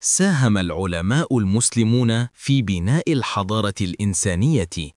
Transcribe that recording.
ساهم العلماء المسلمون في بناء الحضارة الإنسانية.